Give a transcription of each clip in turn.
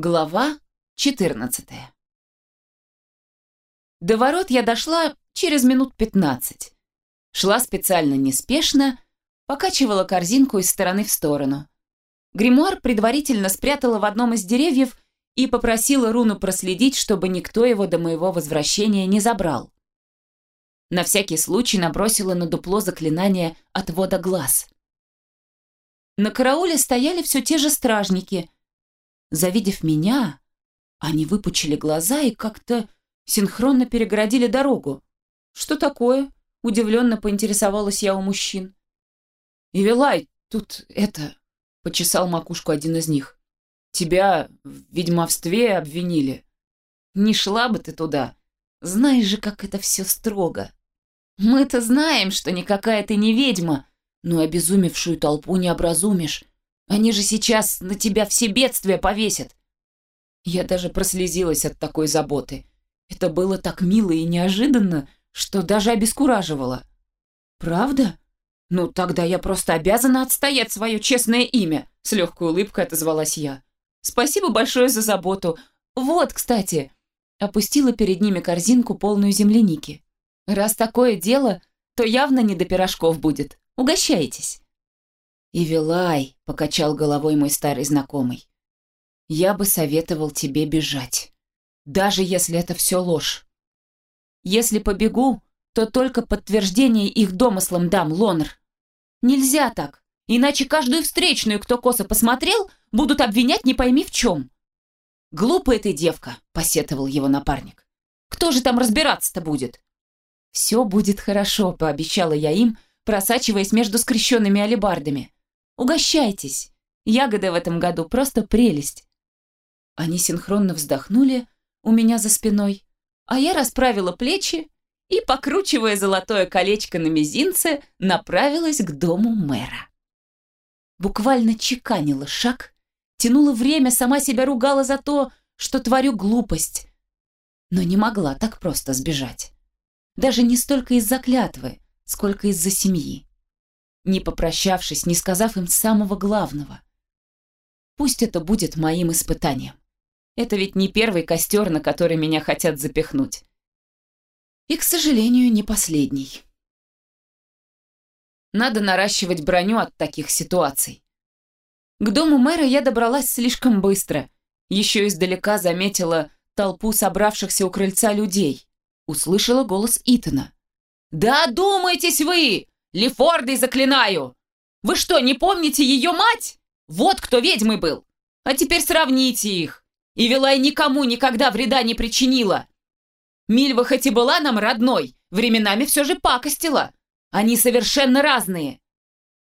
Глава 14 До ворот я дошла через минут 15. Шла специально неспешно, покачивала корзинку из стороны в сторону. Гримуар предварительно спрятала в одном из деревьев и попросила Руну проследить, чтобы никто его до моего возвращения не забрал. На всякий случай набросила на дупло заклинание отвода глаз. На карауле стояли все те же стражники – Завидев меня, они выпучили глаза и как-то синхронно перегородили дорогу. «Что такое?» – удивленно поинтересовалась я у мужчин. «Ивелай, тут это...» – почесал макушку один из них. «Тебя в ведьмовстве обвинили. Не шла бы ты туда. Знаешь же, как это все строго. Мы-то знаем, что никакая ты не ведьма, но обезумевшую толпу не образумишь. Они же сейчас на тебя все бедствия повесят. Я даже прослезилась от такой заботы. Это было так мило и неожиданно, что даже обескураживало. Правда? Ну, тогда я просто обязана отстоять свое честное имя, с легкой улыбкой отозвалась я. Спасибо большое за заботу. Вот, кстати, опустила перед ними корзинку, полную земляники. Раз такое дело, то явно не до пирожков будет. Угощайтесь. «Ивилай», — покачал головой мой старый знакомый, — «я бы советовал тебе бежать, даже если это все ложь. Если побегу, то только подтверждение их домыслам дам, Лонр. Нельзя так, иначе каждую встречную, кто косо посмотрел, будут обвинять не пойми в чем». «Глупая ты девка», — посетовал его напарник. «Кто же там разбираться-то будет?» «Все будет хорошо», — пообещала я им, просачиваясь между скрещенными алебардами. Угощайтесь. Ягоды в этом году просто прелесть. Они синхронно вздохнули у меня за спиной, а я расправила плечи и, покручивая золотое колечко на мизинце, направилась к дому мэра. Буквально чеканила шаг, тянула время, сама себя ругала за то, что творю глупость, но не могла так просто сбежать. Даже не столько из-за клятвы, сколько из-за семьи не попрощавшись, не сказав им самого главного. Пусть это будет моим испытанием. Это ведь не первый костер, на который меня хотят запихнуть. И, к сожалению, не последний. Надо наращивать броню от таких ситуаций. К дому мэра я добралась слишком быстро. Еще издалека заметила толпу собравшихся у крыльца людей. Услышала голос Итана. «Да одумайтесь вы! Лефордой заклинаю! Вы что, не помните ее мать? Вот кто ведьмой был! А теперь сравните их! И Вилай никому никогда вреда не причинила! Мильва хоть и была нам родной, временами все же пакостила. Они совершенно разные.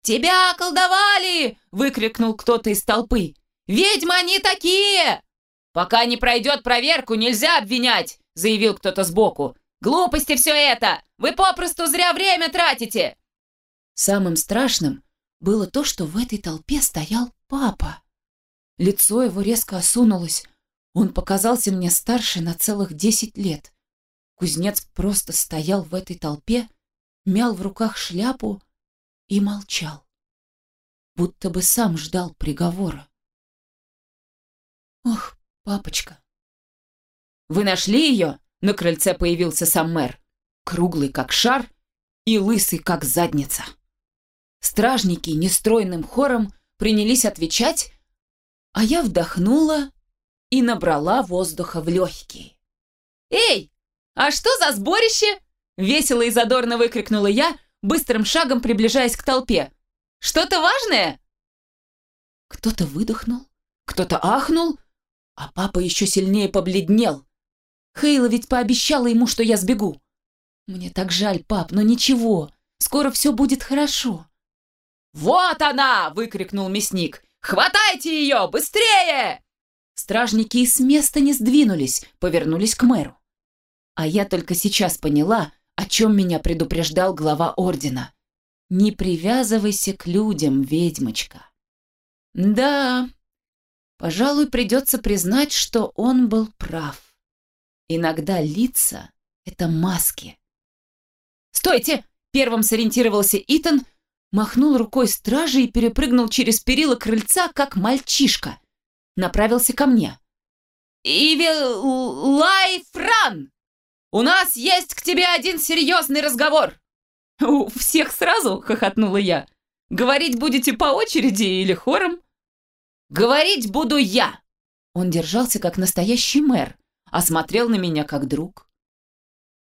«Тебя колдовали!» — выкрикнул кто-то из толпы. «Ведьмы они такие!» «Пока не пройдет проверку, нельзя обвинять!» — заявил кто-то сбоку. «Глупости все это! Вы попросту зря время тратите! Самым страшным было то, что в этой толпе стоял папа. Лицо его резко осунулось. Он показался мне старше на целых десять лет. Кузнец просто стоял в этой толпе, мял в руках шляпу и молчал. Будто бы сам ждал приговора. Ох, папочка. Вы нашли ее? На крыльце появился сам мэр. Круглый, как шар, и лысый, как задница. Стражники нестройным хором принялись отвечать, а я вдохнула и набрала воздуха в легкие. «Эй, а что за сборище?» Весело и задорно выкрикнула я, быстрым шагом приближаясь к толпе. «Что-то важное?» Кто-то выдохнул, кто-то ахнул, а папа еще сильнее побледнел. Хейла ведь пообещала ему, что я сбегу. Мне так жаль, пап, но ничего, скоро все будет хорошо. «Вот она!» — выкрикнул мясник. «Хватайте ее! Быстрее!» Стражники и с места не сдвинулись, повернулись к мэру. А я только сейчас поняла, о чем меня предупреждал глава ордена. «Не привязывайся к людям, ведьмочка». Да, пожалуй, придется признать, что он был прав. Иногда лица — это маски. «Стойте!» — первым сориентировался Итан, махнул рукой стражи и перепрыгнул через перила крыльца, как мальчишка. Направился ко мне. Ивилайфран! У нас есть к тебе один серьезный разговор!» «У всех сразу?» — хохотнула я. «Говорить будете по очереди или хором?» «Говорить буду я!» Он держался как настоящий мэр, а смотрел на меня как друг.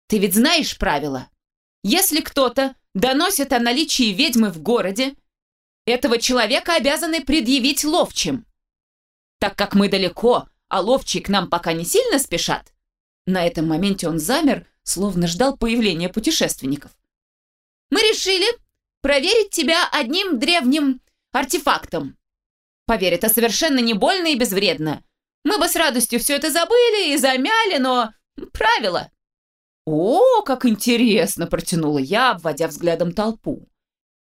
«Ты ведь знаешь правила? Если кто-то доносит о наличии ведьмы в городе, этого человека обязаны предъявить ловчим. Так как мы далеко, а ловчие к нам пока не сильно спешат, на этом моменте он замер, словно ждал появления путешественников. Мы решили проверить тебя одним древним артефактом. Поверь, это совершенно не больно и безвредно. Мы бы с радостью все это забыли и замяли, но правило. «О, как интересно!» – протянула я, обводя взглядом толпу.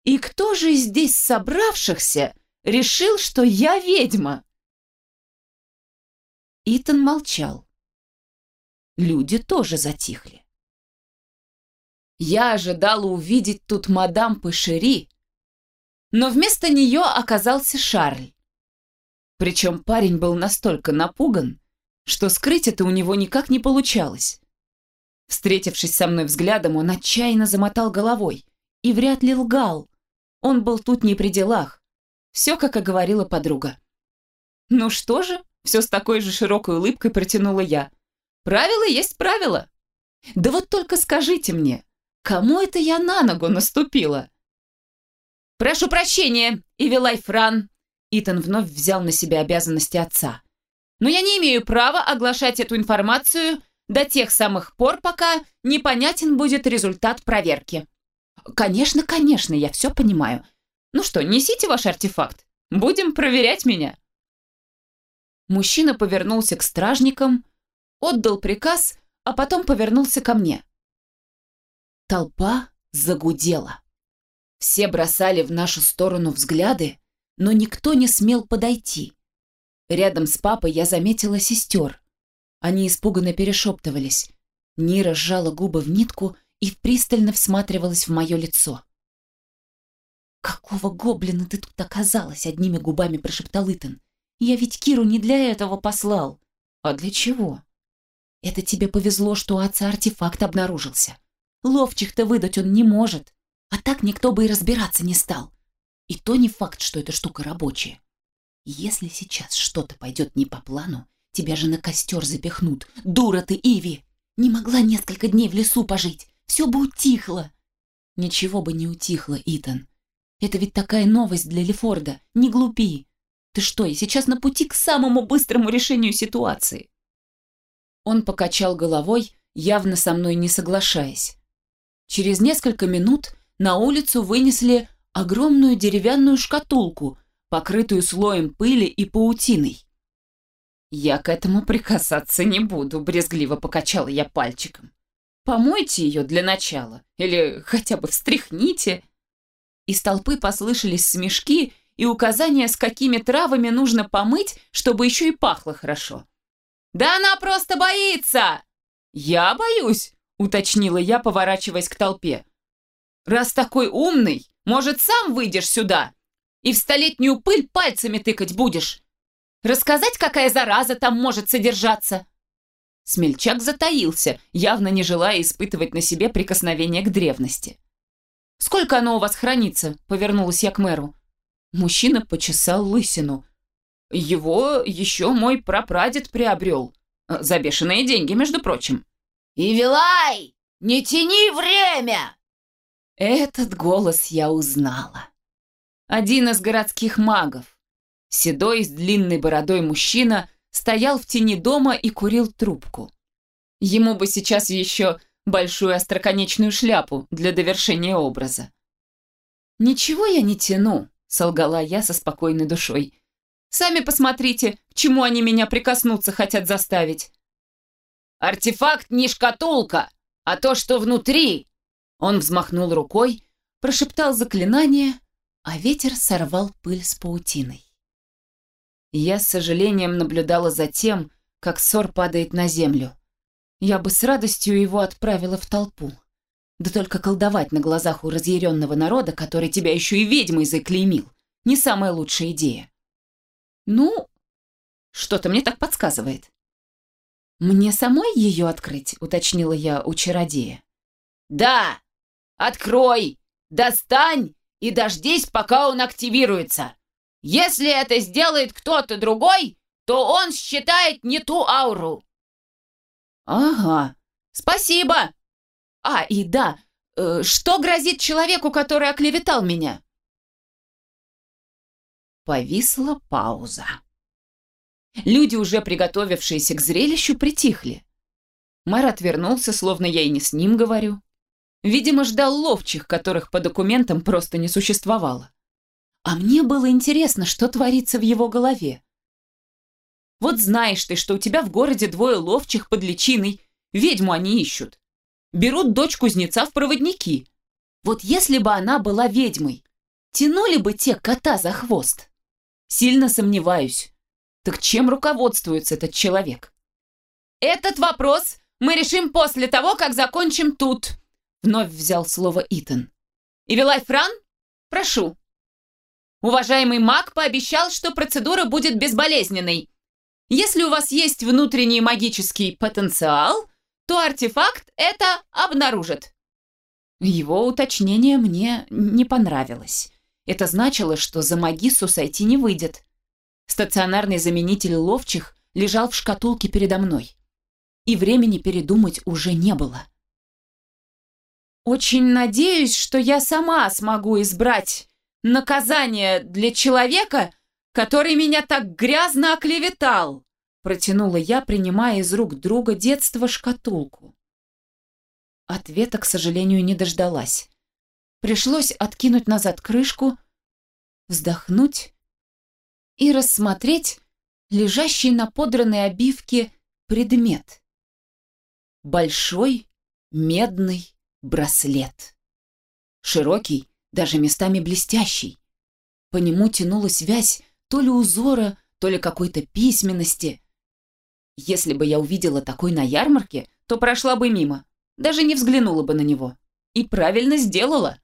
«И кто же здесь собравшихся решил, что я ведьма?» Итан молчал. Люди тоже затихли. Я ожидала увидеть тут мадам Пашери, но вместо нее оказался Шарль. Причем парень был настолько напуган, что скрыть это у него никак не получалось. Встретившись со мной взглядом, он отчаянно замотал головой и вряд ли лгал. Он был тут не при делах. Все, как и говорила подруга. «Ну что же?» – все с такой же широкой улыбкой протянула я. «Правило есть правило. Да вот только скажите мне, кому это я на ногу наступила?» «Прошу прощения, Ивилай Фран!» Итан вновь взял на себя обязанности отца. «Но я не имею права оглашать эту информацию до тех самых пор, пока непонятен будет результат проверки. Конечно, конечно, я все понимаю. Ну что, несите ваш артефакт. Будем проверять меня. Мужчина повернулся к стражникам, отдал приказ, а потом повернулся ко мне. Толпа загудела. Все бросали в нашу сторону взгляды, но никто не смел подойти. Рядом с папой я заметила сестер. Они испуганно перешептывались. Нира сжала губы в нитку и пристально всматривалась в мое лицо. «Какого гоблина ты тут оказалась?» — одними губами прошептал Итан. «Я ведь Киру не для этого послал». «А для чего?» «Это тебе повезло, что у отца артефакт обнаружился. Ловчих-то выдать он не может, а так никто бы и разбираться не стал. И то не факт, что эта штука рабочая. Если сейчас что-то пойдет не по плану, Тебя же на костер запихнут. Дура ты, Иви! Не могла несколько дней в лесу пожить. Все бы утихло. Ничего бы не утихло, Итан. Это ведь такая новость для Лефорда. Не глупи. Ты что, я сейчас на пути к самому быстрому решению ситуации. Он покачал головой, явно со мной не соглашаясь. Через несколько минут на улицу вынесли огромную деревянную шкатулку, покрытую слоем пыли и паутиной. «Я к этому прикасаться не буду», — брезгливо покачала я пальчиком. «Помойте ее для начала, или хотя бы встряхните». Из толпы послышались смешки и указания, с какими травами нужно помыть, чтобы еще и пахло хорошо. «Да она просто боится!» «Я боюсь», — уточнила я, поворачиваясь к толпе. «Раз такой умный, может, сам выйдешь сюда и в столетнюю пыль пальцами тыкать будешь?» Рассказать, какая зараза там может содержаться?» Смельчак затаился, явно не желая испытывать на себе прикосновение к древности. «Сколько оно у вас хранится?» — повернулась я к мэру. Мужчина почесал лысину. «Его еще мой прапрадед приобрел. За бешеные деньги, между прочим». «Ивилай, не тяни время!» Этот голос я узнала. Один из городских магов. Седой с длинной бородой мужчина стоял в тени дома и курил трубку. Ему бы сейчас еще большую остроконечную шляпу для довершения образа. «Ничего я не тяну», — солгала я со спокойной душой. «Сами посмотрите, к чему они меня прикоснуться хотят заставить». «Артефакт не шкатулка, а то, что внутри!» Он взмахнул рукой, прошептал заклинание, а ветер сорвал пыль с паутиной. Я с сожалением наблюдала за тем, как ссор падает на землю. Я бы с радостью его отправила в толпу. Да только колдовать на глазах у разъяренного народа, который тебя еще и ведьмой заклеймил, не самая лучшая идея. Ну, что-то мне так подсказывает. «Мне самой ее открыть?» — уточнила я у чародея. «Да! Открой! Достань и дождись, пока он активируется! Если это сделает кто-то другой, то он считает не ту ауру!» «Ага, спасибо!» «А, и да, э, что грозит человеку, который оклеветал меня?» Повисла пауза. Люди, уже приготовившиеся к зрелищу, притихли. Мэр отвернулся, словно я и не с ним говорю. Видимо, ждал ловчих, которых по документам просто не существовало. А мне было интересно, что творится в его голове. Вот знаешь ты, что у тебя в городе двое ловчих под личиной, ведьму они ищут. Берут дочь кузнеца в проводники. Вот если бы она была ведьмой, тянули бы те кота за хвост? Сильно сомневаюсь. Так чем руководствуется этот человек? Этот вопрос мы решим после того, как закончим тут. Вновь взял слово Итан. Ивилай Фран, прошу. Уважаемый маг пообещал, что процедура будет безболезненной. Если у вас есть внутренний магический потенциал, то артефакт это обнаружит. Его уточнение мне не понравилось. Это значило, что за Магиссу сойти не выйдет. Стационарный заменитель ловчих лежал в шкатулке передо мной. И времени передумать уже не было. «Очень надеюсь, что я сама смогу избрать наказание для человека, который меня так грязно оклеветал», протянула я, принимая из рук друга детства шкатулку. Ответа, к сожалению, не дождалась. Пришлось откинуть назад крышку, вздохнуть и рассмотреть лежащий на подранной обивке предмет. Большой медный браслет. Широкий, даже местами блестящий. По нему тянулась вязь то ли узора, то ли какой-то письменности. Если бы я увидела такой на ярмарке, то прошла бы мимо, даже не взглянула бы на него. И правильно сделала.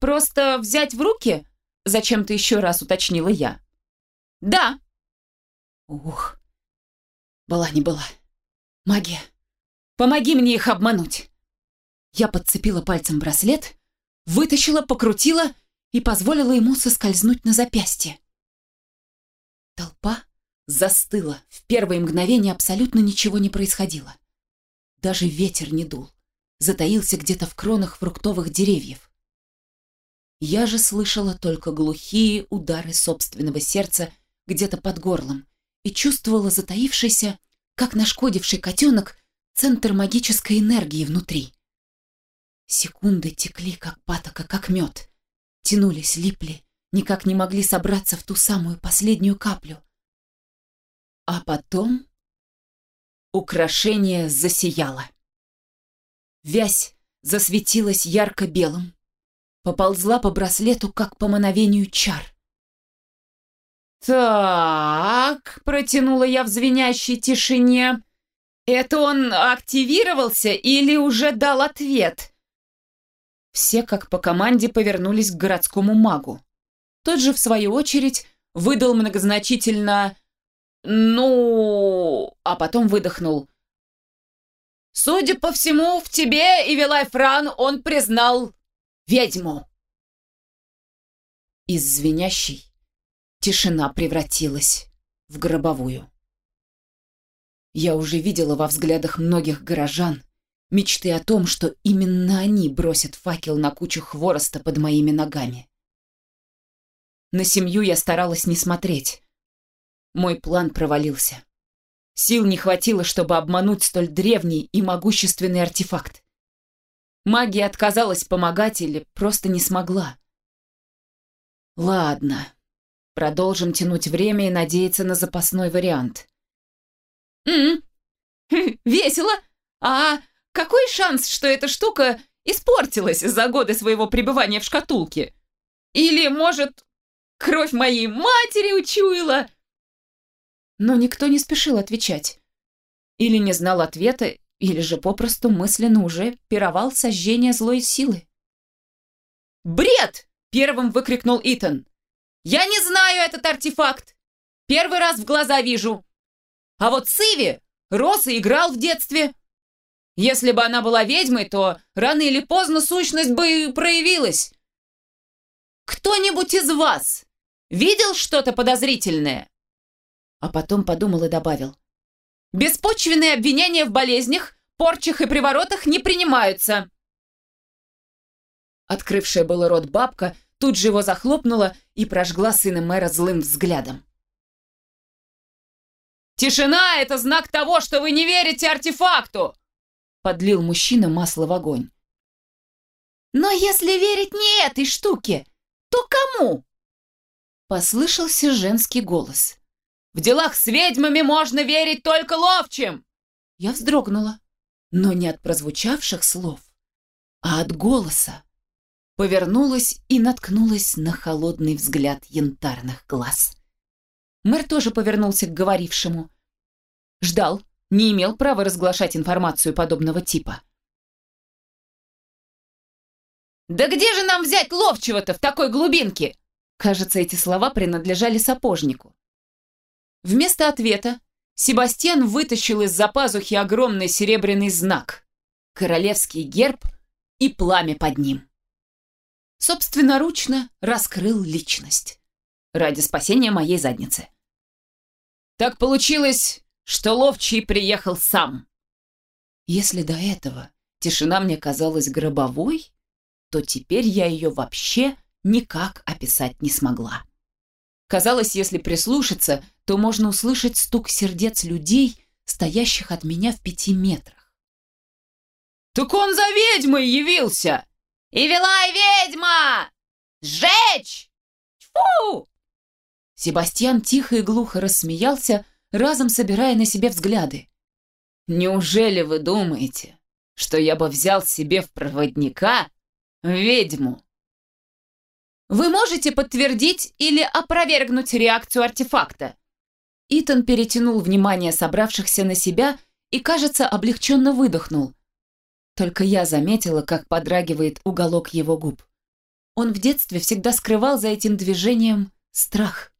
«Просто взять в руки?» – зачем-то еще раз уточнила я. «Да». «Ух, была не была. Магия, помоги мне их обмануть!» Я подцепила пальцем браслет, вытащила, покрутила и позволила ему соскользнуть на запястье. Толпа застыла. В первые мгновения абсолютно ничего не происходило. Даже ветер не дул. Затаился где-то в кронах фруктовых деревьев. Я же слышала только глухие удары собственного сердца где-то под горлом и чувствовала затаившийся, как нашкодивший котенок, центр магической энергии внутри. Секунды текли, как патока, как мед. Тянулись, липли, никак не могли собраться в ту самую последнюю каплю. А потом украшение засияло. Вязь засветилась ярко-белым, поползла по браслету, как по мановению чар. «Так», — протянула я в звенящей тишине, — «это он активировался или уже дал ответ?» Все, как по команде, повернулись к городскому магу. Тот же, в свою очередь, выдал многозначительно «ну...», а потом выдохнул. «Судя по всему, в тебе, Ивилай Фран, он признал ведьму!» Из тишина превратилась в гробовую. Я уже видела во взглядах многих горожан мечты о том, что именно они бросят факел на кучу хвороста под моими ногами. На семью я старалась не смотреть. Мой план провалился. Сил не хватило, чтобы обмануть столь древний и могущественный артефакт. Магия отказалась помогать или просто не смогла. Ладно, продолжим тянуть время и надеяться на запасной вариант. «М -м, весело! А какой шанс, что эта штука испортилась за годы своего пребывания в шкатулке? Или, может, кровь моей матери учуяла?» Но никто не спешил отвечать. Или не знал ответа, или же попросту мысленно уже пировал сожжение злой силы. «Бред!» — первым выкрикнул Итан. «Я не знаю этот артефакт! Первый раз в глаза вижу! А вот Сиви рос и играл в детстве. Если бы она была ведьмой, то рано или поздно сущность бы проявилась. Кто-нибудь из вас видел что-то подозрительное? А потом подумал и добавил. Беспочвенные обвинения в болезнях, порчах и приворотах не принимаются. Открывшая было рот бабка тут же его захлопнула и прожгла сына мэра злым взглядом. «Тишина — это знак того, что вы не верите артефакту!» Подлил мужчина масло в огонь. «Но если верить не этой штуке, то кому?» Послышался женский голос. «В делах с ведьмами можно верить только ловчим!» Я вздрогнула, но не от прозвучавших слов, а от голоса. Повернулась и наткнулась на холодный взгляд янтарных глаз. Мэр тоже повернулся к говорившему. Ждал, не имел права разглашать информацию подобного типа. «Да где же нам взять ловчего-то в такой глубинке?» Кажется, эти слова принадлежали сапожнику. Вместо ответа Себастьян вытащил из-за пазухи огромный серебряный знак, королевский герб и пламя под ним. Собственноручно раскрыл личность ради спасения моей задницы. Так получилось, что Ловчий приехал сам. Если до этого тишина мне казалась гробовой, то теперь я ее вообще никак описать не смогла. Казалось, если прислушаться, то можно услышать стук сердец людей, стоящих от меня в пяти метрах. «Так он за ведьмой явился!» «И вела ведьма! Сжечь! Тьфу!» Себастьян тихо и глухо рассмеялся, разом собирая на себе взгляды. «Неужели вы думаете, что я бы взял себе в проводника ведьму?» «Вы можете подтвердить или опровергнуть реакцию артефакта?» Итан перетянул внимание собравшихся на себя и, кажется, облегченно выдохнул. Только я заметила, как подрагивает уголок его губ. Он в детстве всегда скрывал за этим движением страх.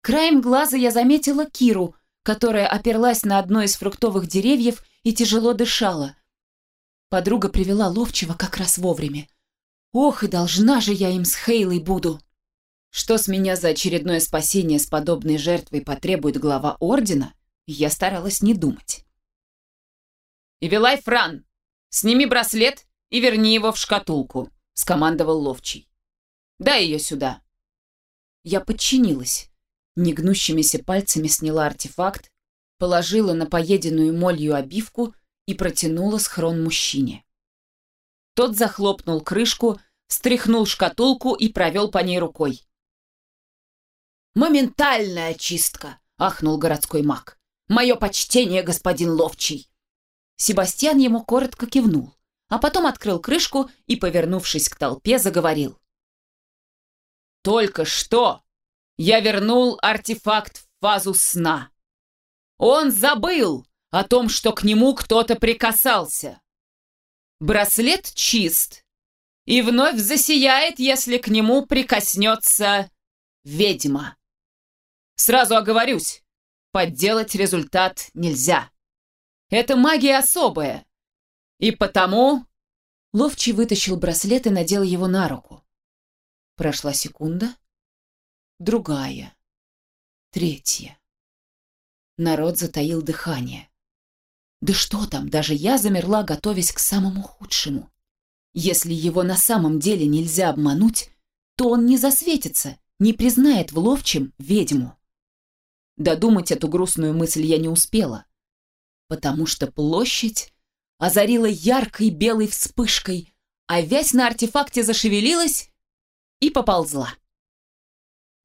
Краем глаза я заметила Киру, которая оперлась на одно из фруктовых деревьев и тяжело дышала. Подруга привела ловчего как раз вовремя. Ох, и должна же я им с Хейлой буду. Что с меня за очередное спасение с подобной жертвой потребует глава Ордена, я старалась не думать. «Ивелай Фран, сними браслет и верни его в шкатулку», — скомандовал Ловчий. «Дай ее сюда». Я подчинилась негнущимися пальцами сняла артефакт, положила на поеденную молью обивку и протянула схрон мужчине. Тот захлопнул крышку, встряхнул шкатулку и провел по ней рукой. «Моментальная очистка!» — ахнул городской маг. «Мое почтение, господин Ловчий!» Себастьян ему коротко кивнул, а потом открыл крышку и, повернувшись к толпе, заговорил. «Только что я вернул артефакт в фазу сна. Он забыл о том, что к нему кто-то прикасался. Браслет чист и вновь засияет, если к нему прикоснется ведьма. Сразу оговорюсь, подделать результат нельзя. Это магия особая. И потому... Ловчий вытащил браслет и надел его на руку. Прошла секунда, другая, третья. Народ затаил дыхание. Да что там, даже я замерла, готовясь к самому худшему. Если его на самом деле нельзя обмануть, то он не засветится, не признает в ловчем ведьму. Додумать эту грустную мысль я не успела, потому что площадь озарила яркой белой вспышкой, а вязь на артефакте зашевелилась и поползла.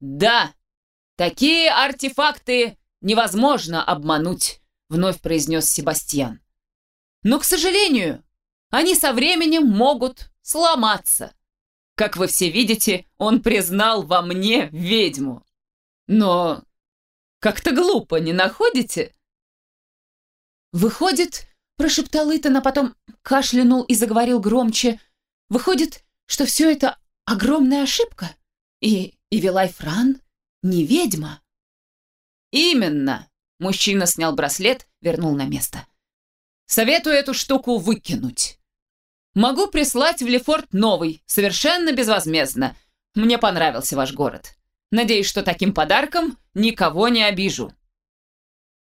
«Да, такие артефакты невозможно обмануть», — вновь произнес Себастьян. «Но, к сожалению, они со временем могут сломаться. Как вы все видите, он признал во мне ведьму. Но как-то глупо, не находите?» «Выходит, — прошептал Итан, а потом кашлянул и заговорил громче, — выходит, что все это огромная ошибка? И и Вилай Фран не ведьма. Именно. Мужчина снял браслет, вернул на место. «Советую эту штуку выкинуть. Могу прислать в Лефорт новый, совершенно безвозмездно. Мне понравился ваш город. Надеюсь, что таким подарком никого не обижу».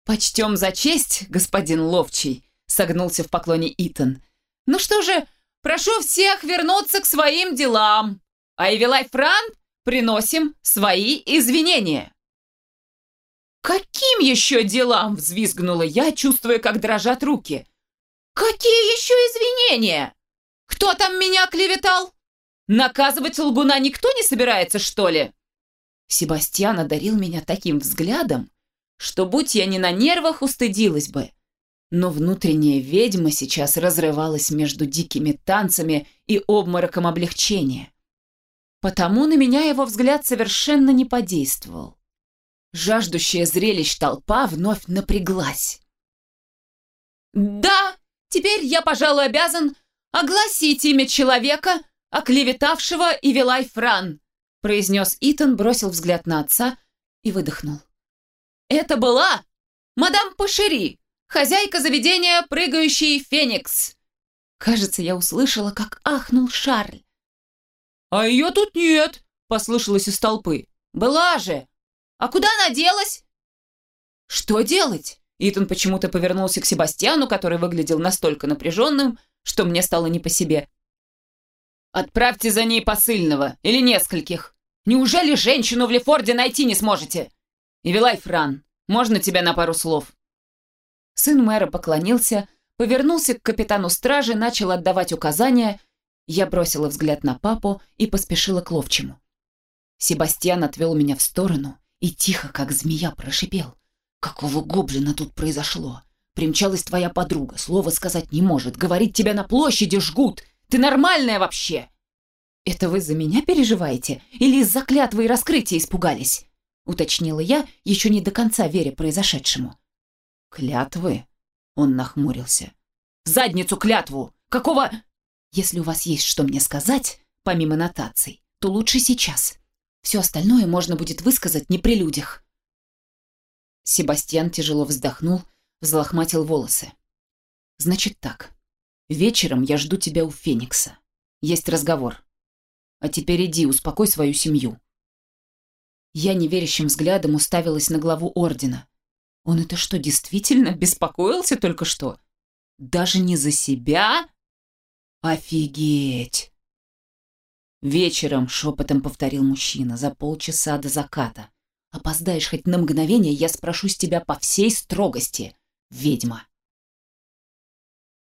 «Почтем за честь, господин Ловчий», — согнулся в поклоне Итан. «Ну что же, прошу всех вернуться к своим делам. А Эвилай Фран приносим свои извинения». «Каким еще делам?» – взвизгнула я, чувствуя, как дрожат руки. «Какие еще извинения? Кто там меня клеветал? Наказывать лгуна никто не собирается, что ли?» Себастьян одарил меня таким взглядом, что, будь я не на нервах, устыдилась бы. Но внутренняя ведьма сейчас разрывалась между дикими танцами и обмороком облегчения. Потому на меня его взгляд совершенно не подействовал. Жаждущая зрелищ толпа вновь напряглась. «Да, теперь я, пожалуй, обязан огласить имя человека, оклеветавшего Ивилай Фран», произнес Итан, бросил взгляд на отца и выдохнул. «Это была мадам Пашери, хозяйка заведения «Прыгающий Феникс». Кажется, я услышала, как ахнул Шарль. «А ее тут нет», — послышалось из толпы. «Была же! А куда она делась?» «Что делать?» Итан почему-то повернулся к Себастьяну, который выглядел настолько напряженным, что мне стало не по себе. «Отправьте за ней посыльного, или нескольких. Неужели женщину в Лефорде найти не сможете? Ивилай Фран, можно тебя на пару слов?» Сын мэра поклонился, повернулся к капитану стражи, начал отдавать указания. Я бросила взгляд на папу и поспешила к ловчему. Себастьян отвел меня в сторону и тихо, как змея, прошипел. «Какого гоблина тут произошло? Примчалась твоя подруга, слова сказать не может, говорит, тебя на площади жгут. Ты нормальная вообще!» «Это вы за меня переживаете? Или из-за клятвы и раскрытия испугались?» уточнила я, еще не до конца веря произошедшему. «Клятвы?» Он нахмурился. «Задницу клятву! Какого...» «Если у вас есть что мне сказать, помимо нотаций, то лучше сейчас. Все остальное можно будет высказать не при людях. Себастьян тяжело вздохнул, взлохматил волосы. «Значит так. Вечером я жду тебя у Феникса. Есть разговор. А теперь иди, успокой свою семью». Я неверящим взглядом уставилась на главу Ордена. Он это что, действительно беспокоился только что? Даже не за себя? Офигеть! «Вечером», — шепотом повторил мужчина, за полчаса до заката. «Опоздаешь хоть на мгновение, я спрошу с тебя по всей строгости, ведьма».